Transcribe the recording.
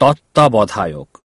তত্ত্বাবধায়ক।